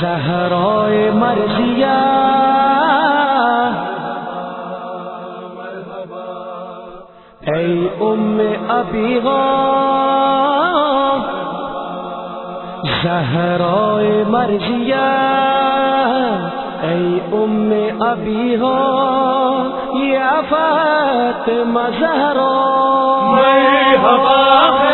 زہرائے مرضیا اے ام ابھی ہو زہرائے مرضیا اے ام ابھی ہو یا فاطمہ زہرا۔ مرحبا۔ زہرا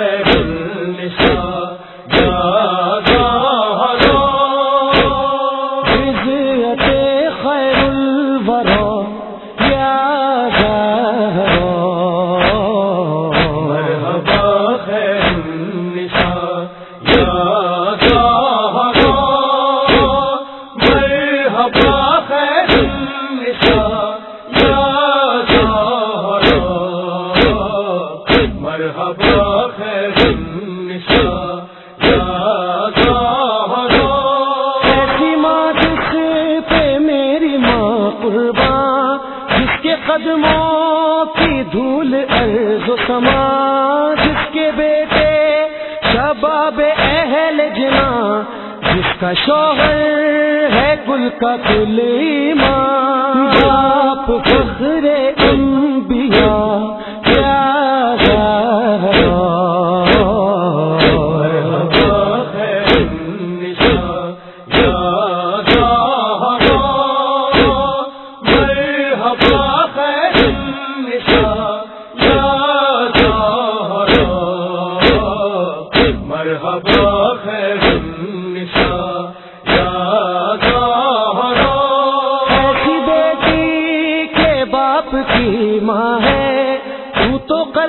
جس کا شوہر ہے گل کا کل ماں باپ فخر انبیاء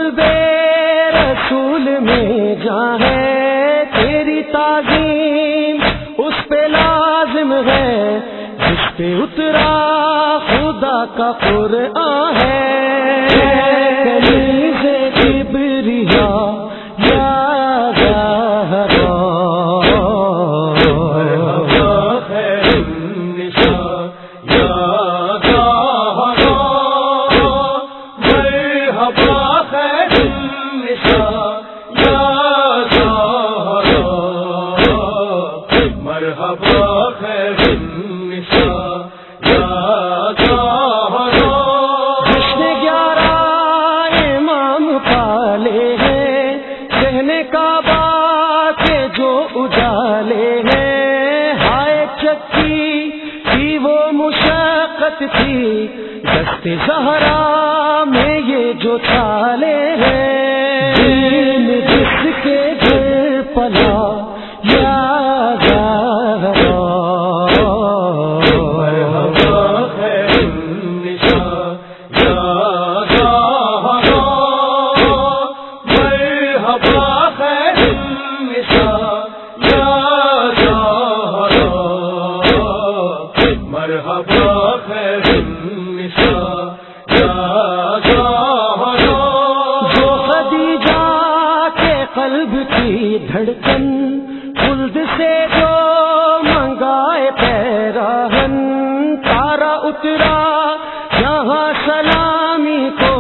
قلب رسول میں جاں ہے تیری تعظیم، اس پہ لازم ہے، جس پہ اترا خدا کا قرآن ہے۔ دست زہرا میں یہ جو چھالے ہیں دین جس کے گھر پلا یا مرحبا دھڑکن خلد سے جو منگائے پیراہن تارا اترا جہاں سلامی کو،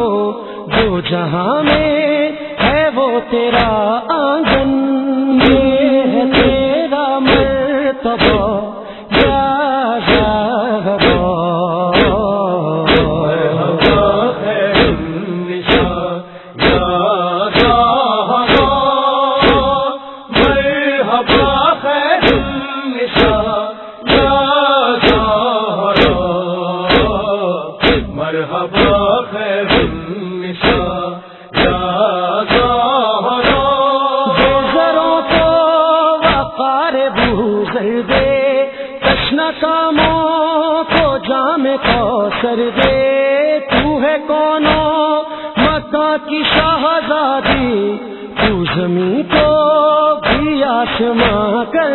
جو جہاں میں ہے وہ تیرا آنگن، یہ ہے تیرا مرتبہ۔ مرحبا، خیر النساء، یا زہرا۔ گزروں کو وقار بوزر دے کشنا کاموں کو جام کو سر دے تو ہے کونو مکہ کی شہزادی، تو زمین کو بھی آسماں کر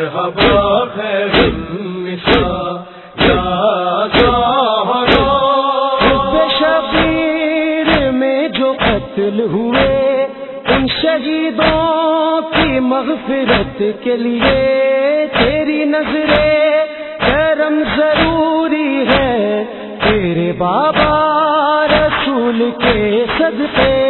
مرحبا، خیر النساء، یا زہرا شبیر میں جو قتل ہوئے، ان شہیدوں کی مغفرت کے لیے تیری نظریں کرم ضروری ہے تیرے بابا رسول کے صدقے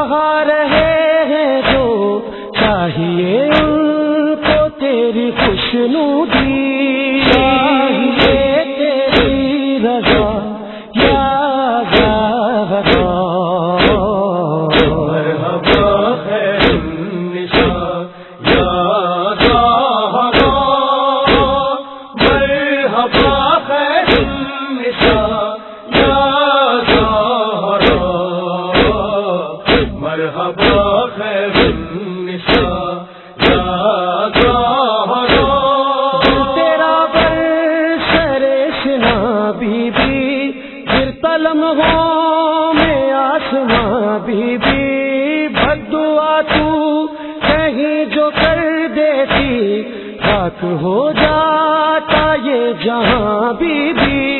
کہاں رہے ہیں جو چاہیے ان کو تیری خوشنودی؟ دیتی خاک ہو جاتا یہ جہاں بی بی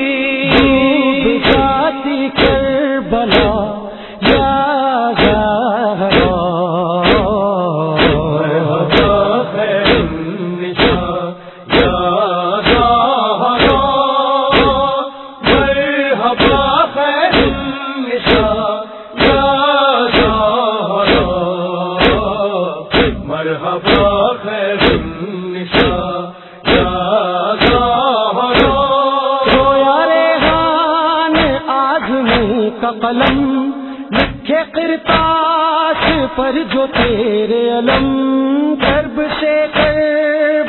آزمی قلم، لکھے کرتاس پر جو تیرے علم کرب سے کر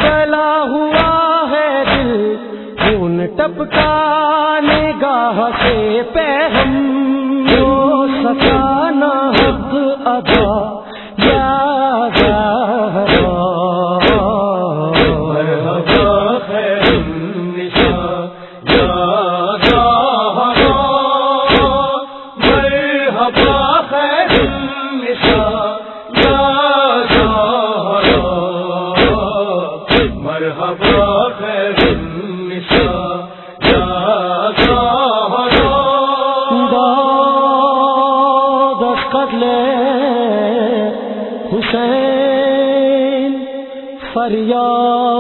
بلا ہوا ہے دل خون ٹپکا نگاہ سے پہم، جو سکانا حق ادا داد از حسین فریاد۔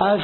از